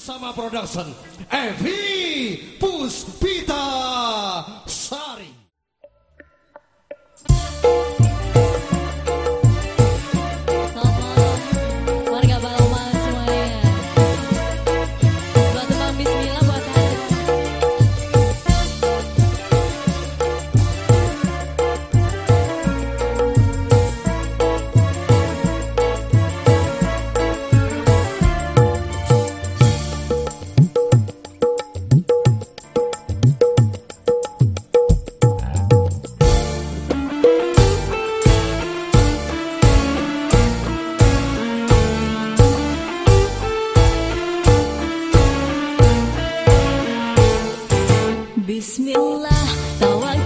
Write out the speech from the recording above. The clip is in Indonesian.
bersama production Evi Puspita Sari. Bismillah tawakal